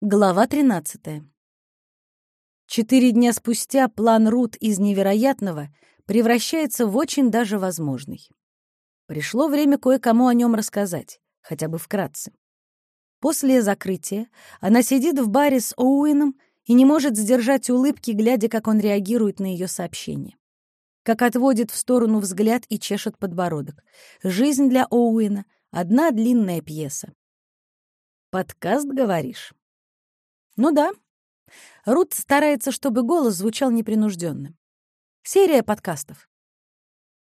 Глава 13. Четыре дня спустя план Рут из невероятного превращается в очень даже возможный. Пришло время кое-кому о нем рассказать, хотя бы вкратце. После закрытия она сидит в баре с Оуэном и не может сдержать улыбки, глядя, как он реагирует на ее сообщение. Как отводит в сторону взгляд и чешет подбородок. Жизнь для Оуэна — одна длинная пьеса. «Подкаст, говоришь?» Ну да. Рут старается, чтобы голос звучал непринужденно. Серия подкастов.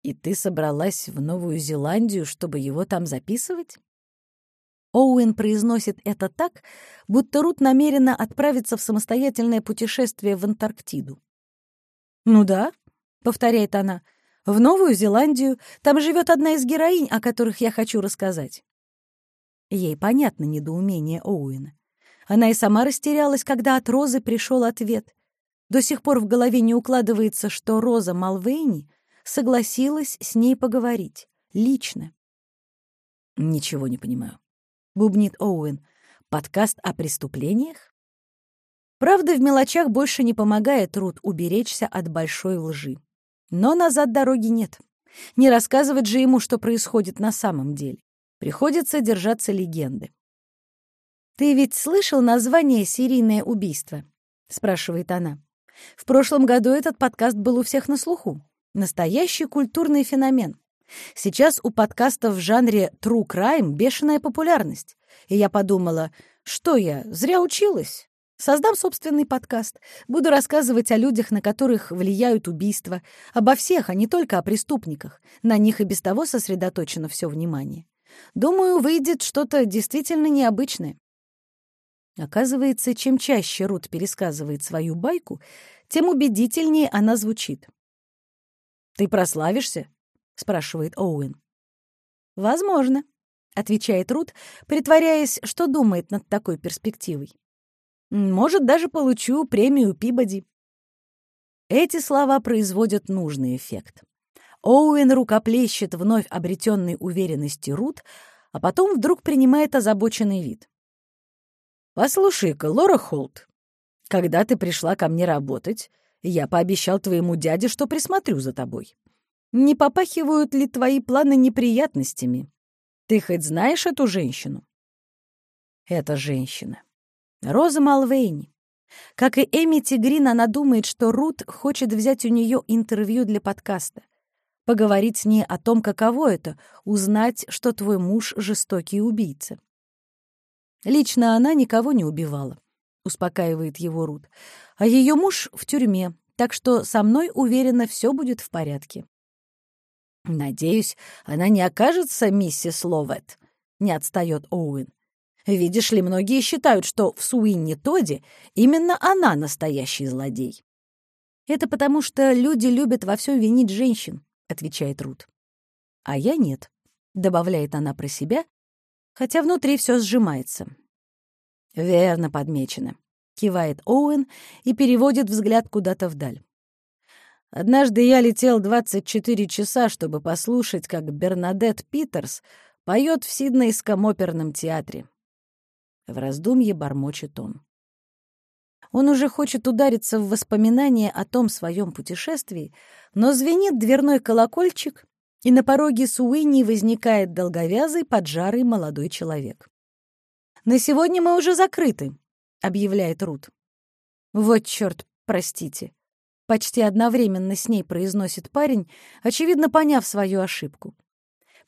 И ты собралась в Новую Зеландию, чтобы его там записывать? Оуэн произносит это так, будто Рут намерена отправиться в самостоятельное путешествие в Антарктиду. «Ну да», — повторяет она, — «в Новую Зеландию. Там живет одна из героинь, о которых я хочу рассказать». Ей понятно недоумение Оуэна. Она и сама растерялась, когда от Розы пришел ответ. До сих пор в голове не укладывается, что Роза Малвейни согласилась с ней поговорить. Лично. «Ничего не понимаю», — бубнит Оуэн. «Подкаст о преступлениях?» Правда, в мелочах больше не помогает Рут уберечься от большой лжи. Но назад дороги нет. Не рассказывать же ему, что происходит на самом деле. Приходится держаться легенды. «Ты ведь слышал название «Серийное убийство»?» — спрашивает она. «В прошлом году этот подкаст был у всех на слуху. Настоящий культурный феномен. Сейчас у подкастов в жанре true crime бешеная популярность. И я подумала, что я, зря училась? Создам собственный подкаст. Буду рассказывать о людях, на которых влияют убийства. Обо всех, а не только о преступниках. На них и без того сосредоточено все внимание. Думаю, выйдет что-то действительно необычное. Оказывается, чем чаще Рут пересказывает свою байку, тем убедительнее она звучит. «Ты прославишься?» — спрашивает Оуэн. «Возможно», — отвечает Рут, притворяясь, что думает над такой перспективой. «Может, даже получу премию Пибоди». Эти слова производят нужный эффект. Оуэн рукоплещет вновь обретенной уверенности Рут, а потом вдруг принимает озабоченный вид. «Послушай-ка, Лора Холт, когда ты пришла ко мне работать, я пообещал твоему дяде, что присмотрю за тобой. Не попахивают ли твои планы неприятностями? Ты хоть знаешь эту женщину?» «Это женщина. Роза Малвейни. Как и Эми Тигрин, она думает, что Рут хочет взять у нее интервью для подкаста. Поговорить с ней о том, каково это — узнать, что твой муж — жестокий убийца. Лично она никого не убивала, успокаивает его Рут. А ее муж в тюрьме, так что со мной, уверена, все будет в порядке. Надеюсь, она не окажется миссис Ловет, не отстает Оуэн. Видишь ли, многие считают, что в Суинни Тоди именно она настоящий злодей. Это потому, что люди любят во всем винить женщин, отвечает Рут. А я нет, добавляет она про себя хотя внутри все сжимается. «Верно подмечено», — кивает Оуэн и переводит взгляд куда-то вдаль. «Однажды я летел 24 часа, чтобы послушать, как Бернадет Питерс поет в Сиднейском оперном театре». В раздумье бормочет он. Он уже хочет удариться в воспоминания о том своем путешествии, но звенит дверной колокольчик, и на пороге Суини возникает долговязый, поджарый молодой человек. «На сегодня мы уже закрыты», — объявляет Рут. «Вот черт, простите», — почти одновременно с ней произносит парень, очевидно поняв свою ошибку.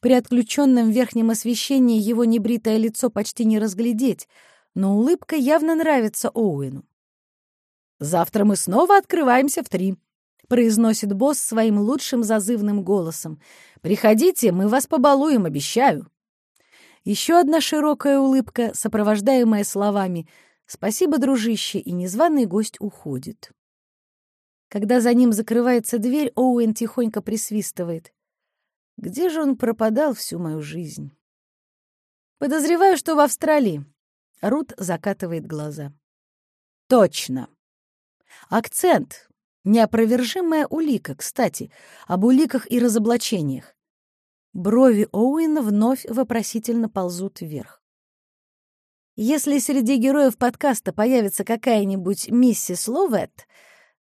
При отключенном верхнем освещении его небритое лицо почти не разглядеть, но улыбка явно нравится Оуэну. «Завтра мы снова открываемся в три», произносит босс своим лучшим зазывным голосом. «Приходите, мы вас побалуем, обещаю». Еще одна широкая улыбка, сопровождаемая словами «Спасибо, дружище», и незваный гость уходит. Когда за ним закрывается дверь, Оуэн тихонько присвистывает. «Где же он пропадал всю мою жизнь?» «Подозреваю, что в Австралии». Рут закатывает глаза. «Точно!» Акцент, Неопровержимая улика, кстати, об уликах и разоблачениях. Брови Оуэна вновь вопросительно ползут вверх. Если среди героев подкаста появится какая-нибудь миссис Ловет,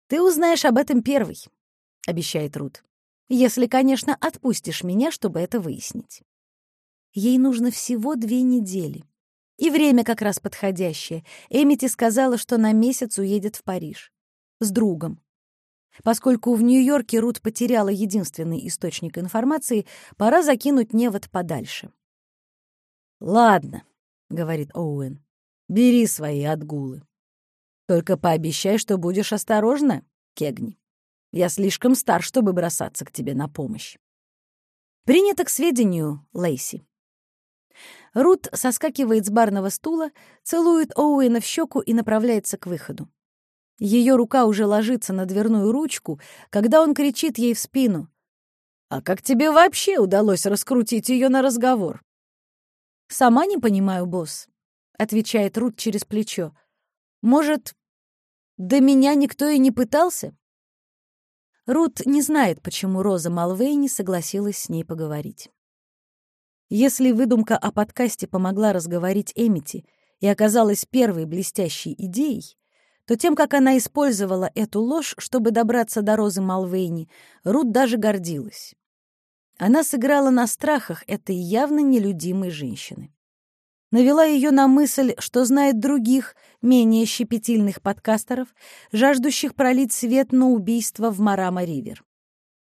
ты узнаешь об этом первый, — обещает Рут. Если, конечно, отпустишь меня, чтобы это выяснить. Ей нужно всего две недели. И время как раз подходящее. Эмити сказала, что на месяц уедет в Париж. С другом. Поскольку в Нью-Йорке Рут потеряла единственный источник информации, пора закинуть невод подальше. «Ладно», — говорит Оуэн, — «бери свои отгулы. Только пообещай, что будешь осторожна, Кегни. Я слишком стар, чтобы бросаться к тебе на помощь». Принято к сведению, Лейси. Рут соскакивает с барного стула, целует Оуэна в щеку и направляется к выходу. Ее рука уже ложится на дверную ручку, когда он кричит ей в спину. «А как тебе вообще удалось раскрутить ее на разговор?» «Сама не понимаю, босс», — отвечает Рут через плечо. «Может, до меня никто и не пытался?» Рут не знает, почему Роза Малвейни согласилась с ней поговорить. Если выдумка о подкасте помогла разговорить Эмити и оказалась первой блестящей идеей, то тем, как она использовала эту ложь, чтобы добраться до Розы Малвейни, Рут даже гордилась. Она сыграла на страхах этой явно нелюдимой женщины. Навела ее на мысль, что знает других, менее щепетильных подкастеров, жаждущих пролить свет на убийство в Марама-Ривер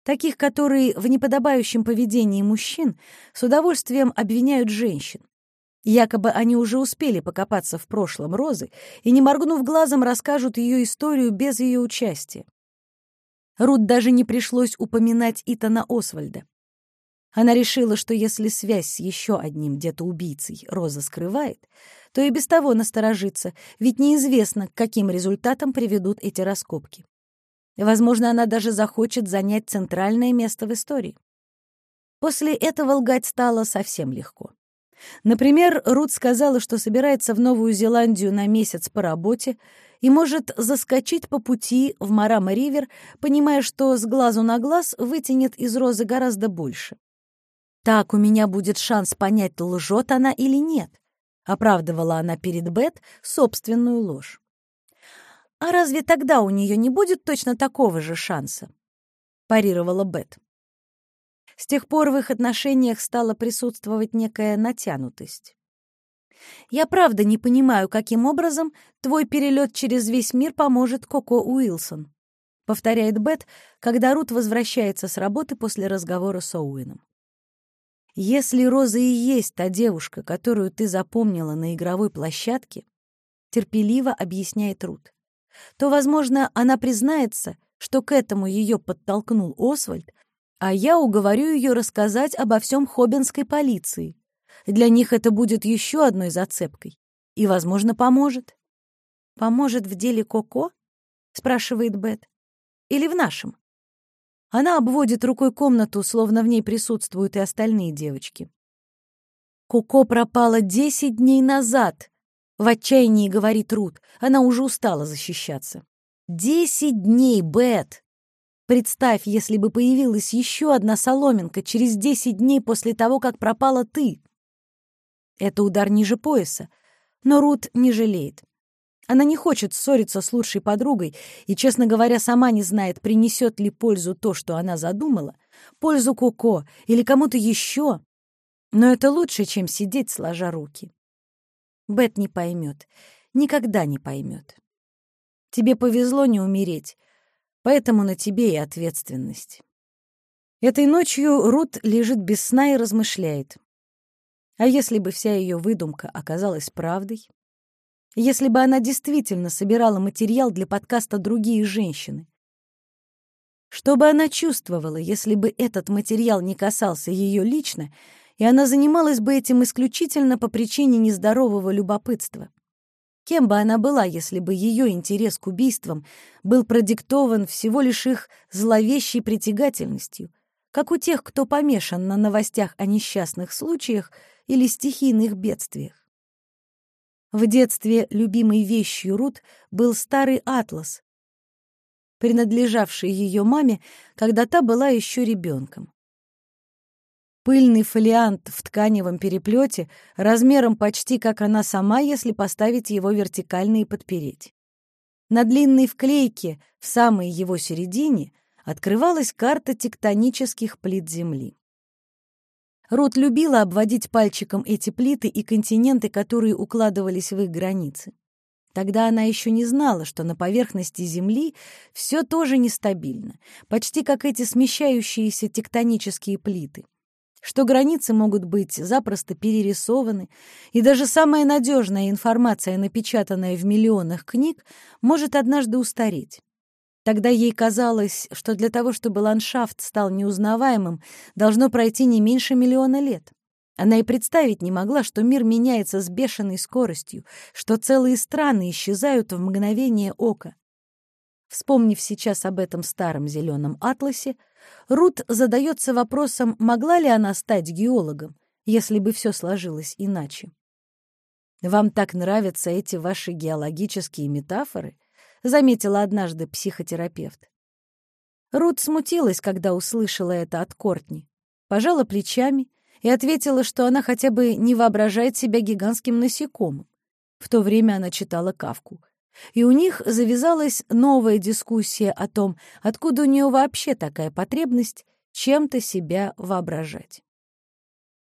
таких, которые в неподобающем поведении мужчин с удовольствием обвиняют женщин. Якобы они уже успели покопаться в прошлом Розы и, не моргнув глазом, расскажут ее историю без ее участия. Рут даже не пришлось упоминать Итана Освальда. Она решила, что если связь с еще одним где-то убийцей Роза скрывает, то и без того насторожится, ведь неизвестно, к каким результатам приведут эти раскопки. Возможно, она даже захочет занять центральное место в истории. После этого лгать стало совсем легко. Например, Рут сказала, что собирается в Новую Зеландию на месяц по работе и может заскочить по пути в Марама-Ривер, понимая, что с глазу на глаз вытянет из розы гораздо больше. «Так у меня будет шанс понять, лжет она или нет», — оправдывала она перед Бет собственную ложь. «А разве тогда у нее не будет точно такого же шанса?» — парировала Бет. С тех пор в их отношениях стала присутствовать некая натянутость. «Я правда не понимаю, каким образом твой перелет через весь мир поможет Коко Уилсон», — повторяет Бет, когда Рут возвращается с работы после разговора с Оуэном. «Если Роза и есть та девушка, которую ты запомнила на игровой площадке», — терпеливо объясняет Рут, то, возможно, она признается, что к этому ее подтолкнул Освальд, а я уговорю ее рассказать обо всем хоббинской полиции. Для них это будет еще одной зацепкой и, возможно, поможет. «Поможет в деле Коко?» — спрашивает Бет. «Или в нашем?» Она обводит рукой комнату, словно в ней присутствуют и остальные девочки. Коко пропала десять дней назад, в отчаянии говорит Рут. Она уже устала защищаться. «Десять дней, Бет!» Представь, если бы появилась еще одна соломинка через десять дней после того, как пропала ты. Это удар ниже пояса, но Рут не жалеет. Она не хочет ссориться с лучшей подругой и, честно говоря, сама не знает, принесет ли пользу то, что она задумала, пользу Коко или кому-то еще. Но это лучше, чем сидеть сложа руки. Бет не поймет, никогда не поймет. Тебе повезло не умереть, поэтому на тебе и ответственность. Этой ночью Рут лежит без сна и размышляет. А если бы вся ее выдумка оказалась правдой? Если бы она действительно собирала материал для подкаста «Другие женщины»? Что бы она чувствовала, если бы этот материал не касался ее лично, и она занималась бы этим исключительно по причине нездорового любопытства. Кем бы она была, если бы ее интерес к убийствам был продиктован всего лишь их зловещей притягательностью, как у тех, кто помешан на новостях о несчастных случаях или стихийных бедствиях. В детстве любимой вещью Рут был старый атлас, принадлежавший ее маме, когда та была еще ребенком. Пыльный фолиант в тканевом переплете, размером почти как она сама, если поставить его вертикально и подпереть. На длинной вклейке, в самой его середине, открывалась карта тектонических плит Земли. Рут любила обводить пальчиком эти плиты и континенты, которые укладывались в их границы. Тогда она еще не знала, что на поверхности Земли все тоже нестабильно, почти как эти смещающиеся тектонические плиты, что границы могут быть запросто перерисованы, и даже самая надежная информация, напечатанная в миллионах книг, может однажды устареть. Тогда ей казалось, что для того, чтобы ландшафт стал неузнаваемым, должно пройти не меньше миллиона лет. Она и представить не могла, что мир меняется с бешеной скоростью, что целые страны исчезают в мгновение ока. Вспомнив сейчас об этом старом зеленом атласе, Рут задается вопросом, могла ли она стать геологом, если бы все сложилось иначе. «Вам так нравятся эти ваши геологические метафоры?» — заметила однажды психотерапевт. Рут смутилась, когда услышала это от Кортни, пожала плечами и ответила, что она хотя бы не воображает себя гигантским насекомым. В то время она читала Кавку. И у них завязалась новая дискуссия о том, откуда у нее вообще такая потребность чем-то себя воображать.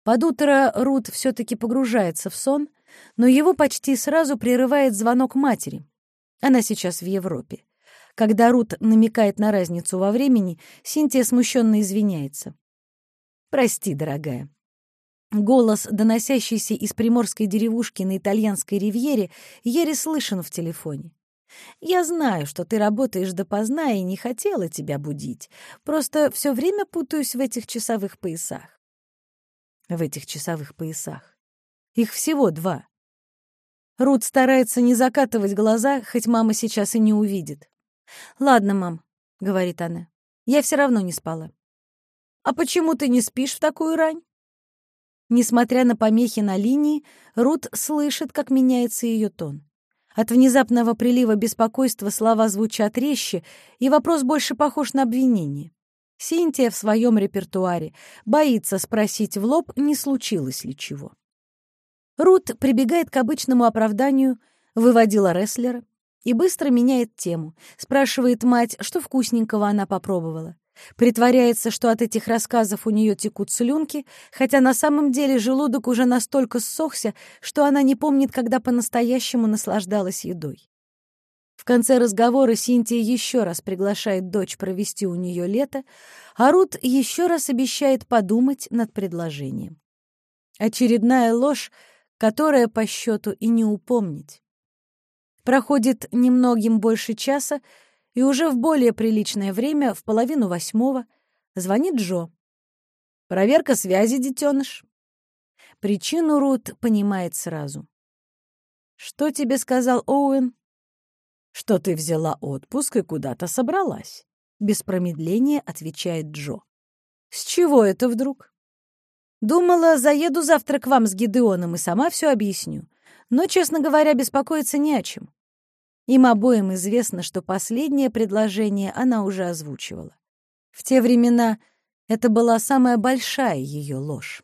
Под утро Рут все-таки погружается в сон, но его почти сразу прерывает звонок матери, она сейчас в Европе. Когда Рут намекает на разницу во времени, Синтия смущенно извиняется. «Прости, дорогая». Голос, доносящийся из приморской деревушки на итальянской ривьере, еле слышен в телефоне. «Я знаю, что ты работаешь допоздна и не хотела тебя будить. Просто все время путаюсь в этих часовых поясах». В этих часовых поясах. Их всего два. Рут старается не закатывать глаза, хоть мама сейчас и не увидит. «Ладно, мам», — говорит она, — «я все равно не спала». «А почему ты не спишь в такую рань?» Несмотря на помехи на линии, Рут слышит, как меняется ее тон. От внезапного прилива беспокойства слова звучат резче, и вопрос больше похож на обвинение. Синтия в своем репертуаре боится спросить в лоб, не случилось ли чего. Рут прибегает к обычному оправданию, выводила рестлера и быстро меняет тему, спрашивает мать, что вкусненького она попробовала. Притворяется, что от этих рассказов у нее текут слюнки, хотя на самом деле желудок уже настолько ссохся, что она не помнит, когда по-настоящему наслаждалась едой. В конце разговора Синтия еще раз приглашает дочь провести у нее лето, а Рут еще раз обещает подумать над предложением. Очередная ложь, которое по счету и не упомнить. Проходит немногим больше часа, и уже в более приличное время, в половину восьмого, звонит Джо. «Проверка связи, детеныш». Причину Рут понимает сразу. «Что тебе сказал Оуэн?» «Что ты взяла отпуск и куда-то собралась», — без промедления отвечает Джо. «С чего это вдруг?» Думала, заеду завтра к вам с Гидеоном и сама все объясню. Но, честно говоря, беспокоиться не о чем. Им обоим известно, что последнее предложение она уже озвучивала. В те времена это была самая большая ее ложь.